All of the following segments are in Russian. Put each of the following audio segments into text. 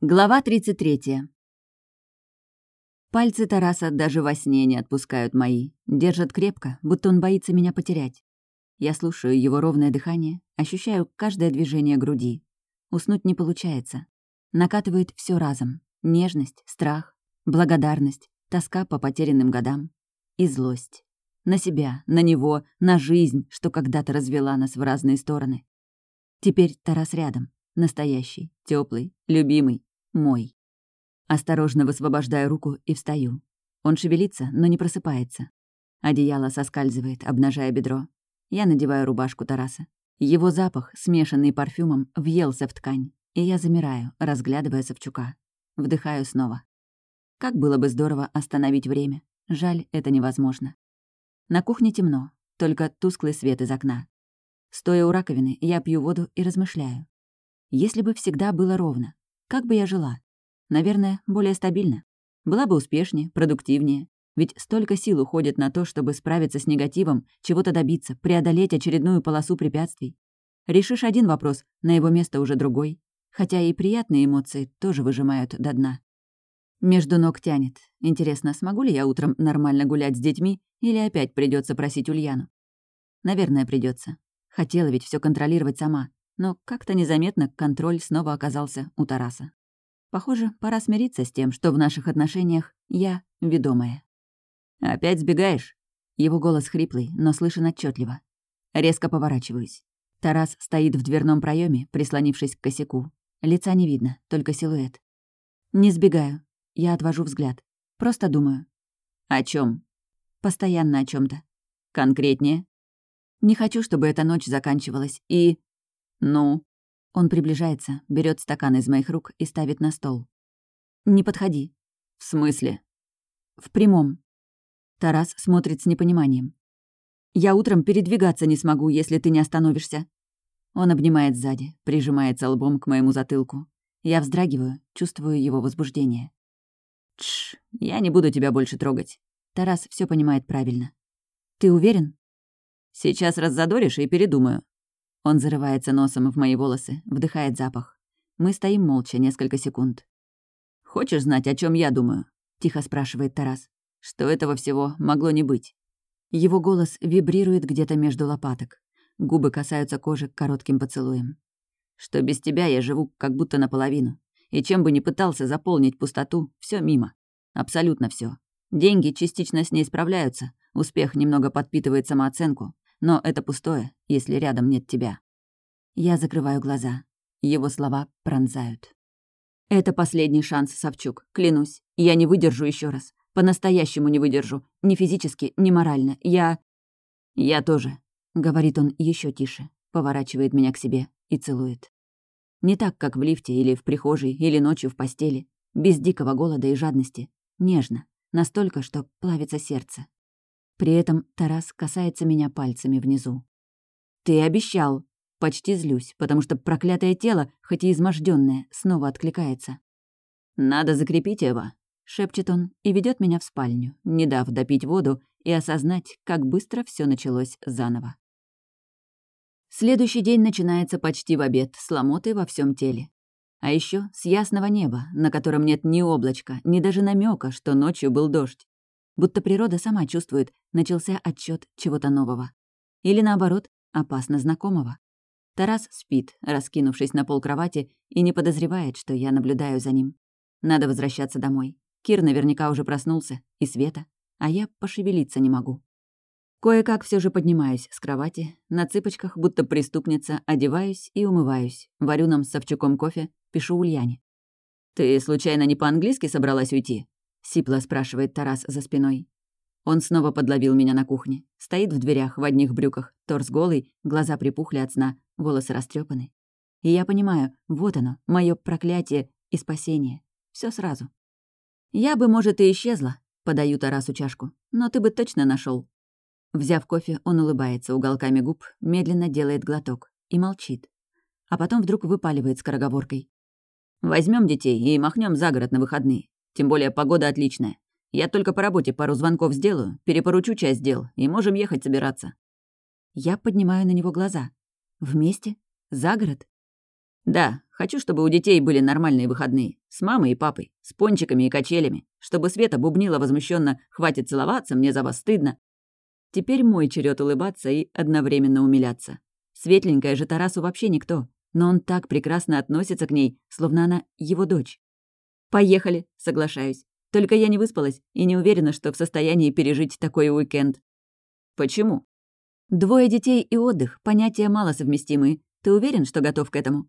Глава 33. Пальцы Тараса даже во сне не отпускают мои. Держат крепко, будто он боится меня потерять. Я слушаю его ровное дыхание, ощущаю каждое движение груди. Уснуть не получается. Накатывает все разом. Нежность, страх, благодарность, тоска по потерянным годам и злость. На себя, на него, на жизнь, что когда-то развела нас в разные стороны. Теперь Тарас рядом. Настоящий, теплый, любимый, мой. Осторожно высвобождаю руку и встаю. Он шевелится, но не просыпается. Одеяло соскальзывает, обнажая бедро. Я надеваю рубашку Тараса. Его запах, смешанный парфюмом, въелся в ткань, и я замираю, разглядывая Савчука. Вдыхаю снова. Как было бы здорово остановить время. Жаль, это невозможно. На кухне темно, только тусклый свет из окна. Стоя у раковины, я пью воду и размышляю. Если бы всегда было ровно, как бы я жила? Наверное, более стабильно. Была бы успешнее, продуктивнее. Ведь столько сил уходит на то, чтобы справиться с негативом, чего-то добиться, преодолеть очередную полосу препятствий. Решишь один вопрос, на его место уже другой. Хотя и приятные эмоции тоже выжимают до дна. Между ног тянет. Интересно, смогу ли я утром нормально гулять с детьми или опять придется просить Ульяну? Наверное, придется. Хотела ведь все контролировать сама но как-то незаметно контроль снова оказался у Тараса. Похоже, пора смириться с тем, что в наших отношениях я ведомая. «Опять сбегаешь?» Его голос хриплый, но слышен отчетливо. Резко поворачиваюсь. Тарас стоит в дверном проеме, прислонившись к косяку. Лица не видно, только силуэт. Не сбегаю. Я отвожу взгляд. Просто думаю. О чем? Постоянно о чем то Конкретнее? Не хочу, чтобы эта ночь заканчивалась, и... «Ну?» Он приближается, берет стакан из моих рук и ставит на стол. «Не подходи». «В смысле?» «В прямом». Тарас смотрит с непониманием. «Я утром передвигаться не смогу, если ты не остановишься». Он обнимает сзади, прижимается лбом к моему затылку. Я вздрагиваю, чувствую его возбуждение. «Тш, я не буду тебя больше трогать». Тарас все понимает правильно. «Ты уверен?» «Сейчас раззадоришь и передумаю. Он зарывается носом в мои волосы, вдыхает запах. Мы стоим молча несколько секунд. «Хочешь знать, о чем я думаю?» — тихо спрашивает Тарас. «Что этого всего могло не быть?» Его голос вибрирует где-то между лопаток. Губы касаются кожи коротким поцелуем. «Что без тебя я живу как будто наполовину. И чем бы ни пытался заполнить пустоту, все мимо. Абсолютно все. Деньги частично с ней справляются, успех немного подпитывает самооценку, но это пустое, если рядом нет тебя. Я закрываю глаза. Его слова пронзают. Это последний шанс, Савчук, клянусь. Я не выдержу еще раз. По-настоящему не выдержу. Ни физически, ни морально. Я... Я тоже, говорит он еще тише, поворачивает меня к себе и целует. Не так, как в лифте или в прихожей, или ночью в постели. Без дикого голода и жадности. Нежно. Настолько, что плавится сердце. При этом Тарас касается меня пальцами внизу. «Ты обещал!» Почти злюсь, потому что проклятое тело, хоть и измождённое, снова откликается. «Надо закрепить его», — шепчет он и ведет меня в спальню, не дав допить воду и осознать, как быстро все началось заново. Следующий день начинается почти в обед, с ломотой во всем теле. А еще с ясного неба, на котором нет ни облачка, ни даже намека, что ночью был дождь будто природа сама чувствует, начался отчет чего-то нового. Или наоборот, опасно знакомого. Тарас спит, раскинувшись на пол кровати, и не подозревает, что я наблюдаю за ним. Надо возвращаться домой. Кир наверняка уже проснулся, и Света, а я пошевелиться не могу. Кое-как все же поднимаюсь с кровати, на цыпочках, будто преступница, одеваюсь и умываюсь, варю нам с Савчуком кофе, пишу Ульяне. «Ты случайно не по-английски собралась уйти?» — сипло спрашивает Тарас за спиной. Он снова подловил меня на кухне. Стоит в дверях в одних брюках, торс голый, глаза припухли от сна, волосы растрепаны. И я понимаю, вот оно, мое проклятие и спасение. Все сразу. Я бы, может, и исчезла, подаю Тарасу чашку, но ты бы точно нашел. Взяв кофе, он улыбается уголками губ, медленно делает глоток и молчит. А потом вдруг выпаливает скороговоркой. Возьмем детей и махнем за город на выходные. Тем более погода отличная. Я только по работе пару звонков сделаю, перепоручу часть дел, и можем ехать собираться». Я поднимаю на него глаза. «Вместе? За город?» «Да, Хочу, чтобы у детей были нормальные выходные. С мамой и папой, с пончиками и качелями. Чтобы Света бубнила возмущенно «Хватит целоваться, мне за вас стыдно». Теперь мой черед улыбаться и одновременно умиляться. Светленькая же Тарасу вообще никто, но он так прекрасно относится к ней, словно она его дочь. «Поехали», — соглашаюсь. Только я не выспалась и не уверена, что в состоянии пережить такой уикенд. Почему? Двое детей и отдых — понятия малосовместимые. Ты уверен, что готов к этому?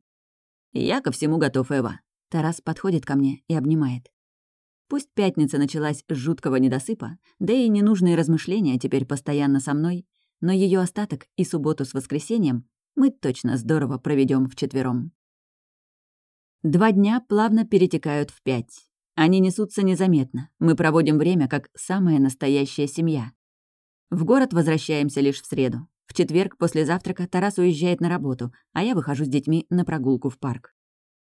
Я ко всему готов, Эва. Тарас подходит ко мне и обнимает. Пусть пятница началась с жуткого недосыпа, да и ненужные размышления теперь постоянно со мной, но ее остаток и субботу с воскресеньем мы точно здорово проведем вчетвером. Два дня плавно перетекают в пять. Они несутся незаметно. Мы проводим время как самая настоящая семья. В город возвращаемся лишь в среду. В четверг после завтрака Тарас уезжает на работу, а я выхожу с детьми на прогулку в парк.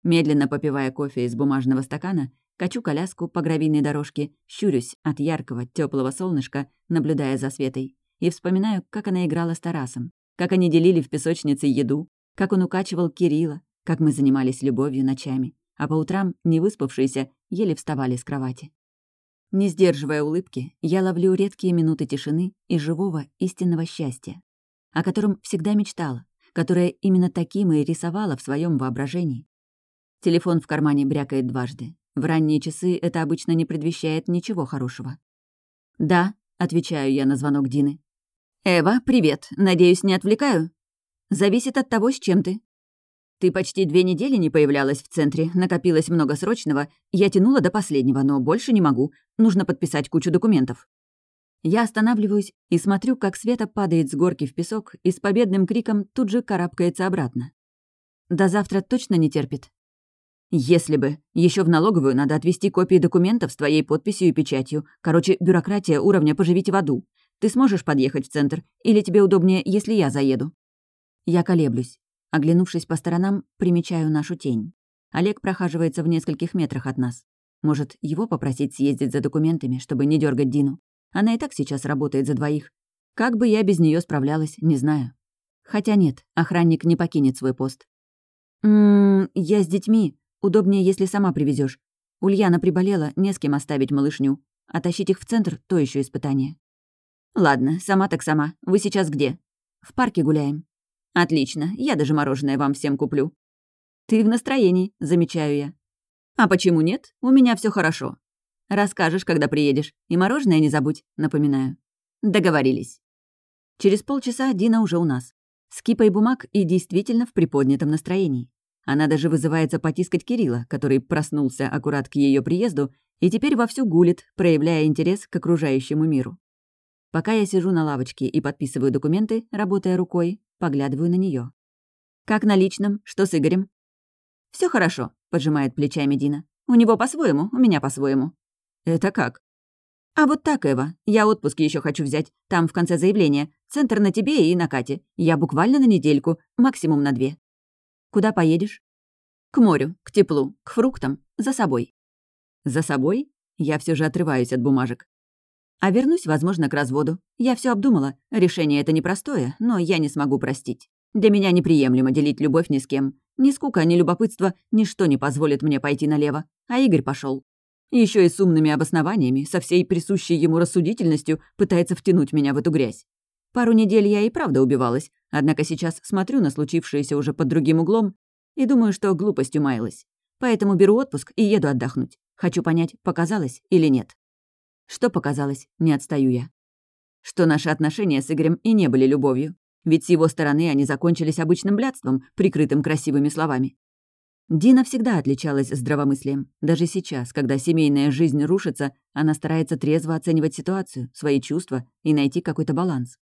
Медленно попивая кофе из бумажного стакана, качу коляску по гравийной дорожке, щурюсь от яркого, теплого солнышка, наблюдая за Светой, и вспоминаю, как она играла с Тарасом, как они делили в песочнице еду, как он укачивал Кирилла, как мы занимались любовью ночами, а по утрам, не выспавшиеся, еле вставали с кровати. Не сдерживая улыбки, я ловлю редкие минуты тишины и живого истинного счастья, о котором всегда мечтала, которое именно таким и рисовала в своем воображении. Телефон в кармане брякает дважды. В ранние часы это обычно не предвещает ничего хорошего. «Да», — отвечаю я на звонок Дины. «Эва, привет. Надеюсь, не отвлекаю?» «Зависит от того, с чем ты». «Ты почти две недели не появлялась в центре, накопилось много срочного. Я тянула до последнего, но больше не могу. Нужно подписать кучу документов». Я останавливаюсь и смотрю, как Света падает с горки в песок и с победным криком тут же карабкается обратно. До завтра точно не терпит. Если бы. еще в налоговую надо отвести копии документов с твоей подписью и печатью. Короче, бюрократия уровня «поживите в аду». Ты сможешь подъехать в центр? Или тебе удобнее, если я заеду?» Я колеблюсь. Оглянувшись по сторонам, примечаю нашу тень. Олег прохаживается в нескольких метрах от нас. Может, его попросить съездить за документами, чтобы не дергать Дину? Она и так сейчас работает за двоих. Как бы я без нее справлялась, не знаю. Хотя нет, охранник не покинет свой пост. «Ммм, я с детьми. Удобнее, если сама привезешь. Ульяна приболела, не с кем оставить малышню. А тащить их в центр — то еще испытание. Ладно, сама так сама. Вы сейчас где? В парке гуляем. «Отлично, я даже мороженое вам всем куплю». «Ты в настроении», — замечаю я. «А почему нет? У меня все хорошо. Расскажешь, когда приедешь. И мороженое не забудь», — напоминаю. Договорились. Через полчаса Дина уже у нас. С кипой бумаг и действительно в приподнятом настроении. Она даже вызывается потискать Кирилла, который проснулся аккурат к ее приезду и теперь вовсю гулит, проявляя интерес к окружающему миру. Пока я сижу на лавочке и подписываю документы, работая рукой, Поглядываю на нее. «Как на личном? Что с Игорем?» Все хорошо», — поджимает плечами Дина. «У него по-своему, у меня по-своему». «Это как?» «А вот так, Эва. Я отпуск еще хочу взять. Там в конце заявления. Центр на тебе и на Кате. Я буквально на недельку, максимум на две». «Куда поедешь?» «К морю, к теплу, к фруктам, за собой». «За собой?» Я все же отрываюсь от бумажек. А вернусь, возможно, к разводу. Я все обдумала. Решение это непростое, но я не смогу простить. Для меня неприемлемо делить любовь ни с кем. Ни скука, ни любопытство, ничто не позволит мне пойти налево. А Игорь пошел. Еще и с умными обоснованиями, со всей присущей ему рассудительностью, пытается втянуть меня в эту грязь. Пару недель я и правда убивалась, однако сейчас смотрю на случившееся уже под другим углом и думаю, что глупостью маялась. Поэтому беру отпуск и еду отдохнуть. Хочу понять, показалось или нет. Что показалось, не отстаю я. Что наши отношения с Игорем и не были любовью. Ведь с его стороны они закончились обычным блядством, прикрытым красивыми словами. Дина всегда отличалась здравомыслием. Даже сейчас, когда семейная жизнь рушится, она старается трезво оценивать ситуацию, свои чувства и найти какой-то баланс.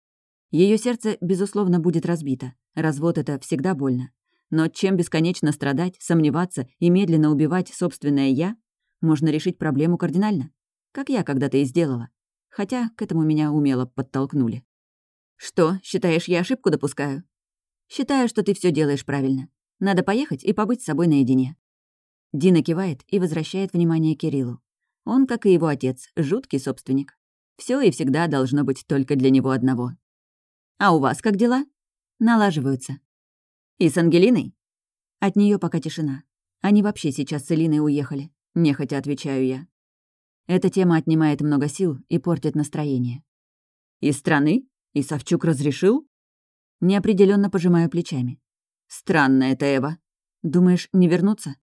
Ее сердце, безусловно, будет разбито. Развод — это всегда больно. Но чем бесконечно страдать, сомневаться и медленно убивать собственное «я», можно решить проблему кардинально как я когда-то и сделала. Хотя к этому меня умело подтолкнули. «Что, считаешь, я ошибку допускаю?» «Считаю, что ты все делаешь правильно. Надо поехать и побыть с собой наедине». Дина кивает и возвращает внимание Кириллу. Он, как и его отец, жуткий собственник. Все и всегда должно быть только для него одного. «А у вас как дела?» «Налаживаются». «И с Ангелиной?» От нее пока тишина. Они вообще сейчас с Элиной уехали. Нехотя отвечаю я. Эта тема отнимает много сил и портит настроение. «Из страны? И Савчук разрешил?» Неопределенно пожимаю плечами. «Странно это, Эва. Думаешь, не вернуться?»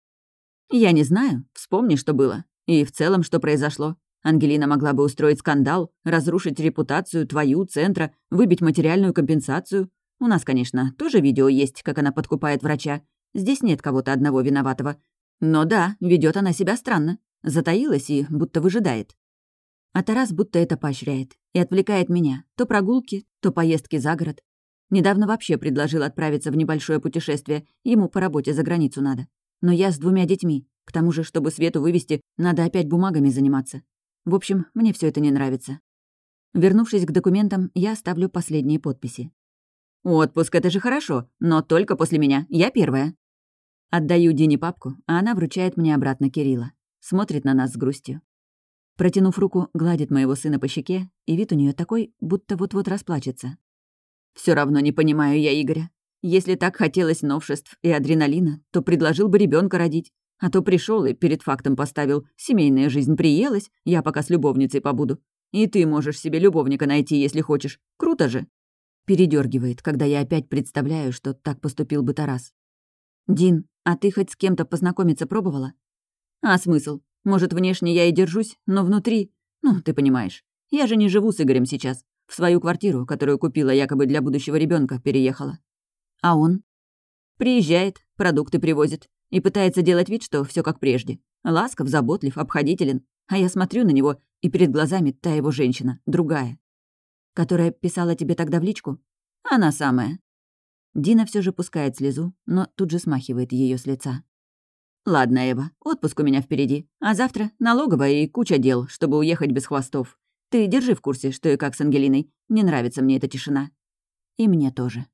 «Я не знаю. Вспомни, что было. И в целом, что произошло. Ангелина могла бы устроить скандал, разрушить репутацию твою, центра, выбить материальную компенсацию. У нас, конечно, тоже видео есть, как она подкупает врача. Здесь нет кого-то одного виноватого. Но да, ведет она себя странно. Затаилась и будто выжидает. А Тарас будто это поощряет и отвлекает меня. То прогулки, то поездки за город. Недавно вообще предложил отправиться в небольшое путешествие, ему по работе за границу надо. Но я с двумя детьми. К тому же, чтобы Свету вывести, надо опять бумагами заниматься. В общем, мне все это не нравится. Вернувшись к документам, я ставлю последние подписи. «Отпуск — это же хорошо, но только после меня. Я первая». Отдаю Дине папку, а она вручает мне обратно Кирилла смотрит на нас с грустью. Протянув руку, гладит моего сына по щеке, и вид у нее такой, будто вот-вот расплачется. Все равно не понимаю я Игоря. Если так хотелось новшеств и адреналина, то предложил бы ребенка родить. А то пришел и перед фактом поставил «семейная жизнь приелась, я пока с любовницей побуду». И ты можешь себе любовника найти, если хочешь. Круто же. Передергивает, когда я опять представляю, что так поступил бы Тарас. «Дин, а ты хоть с кем-то познакомиться пробовала?» А смысл? Может, внешне я и держусь, но внутри... Ну, ты понимаешь. Я же не живу с Игорем сейчас. В свою квартиру, которую купила якобы для будущего ребенка, переехала. А он? Приезжает, продукты привозит. И пытается делать вид, что все как прежде. Ласков, заботлив, обходителен. А я смотрю на него, и перед глазами та его женщина, другая. Которая писала тебе тогда в личку? Она самая. Дина все же пускает слезу, но тут же смахивает ее с лица. «Ладно, Эва, отпуск у меня впереди, а завтра налоговая и куча дел, чтобы уехать без хвостов. Ты держи в курсе, что и как с Ангелиной. Не нравится мне эта тишина». «И мне тоже».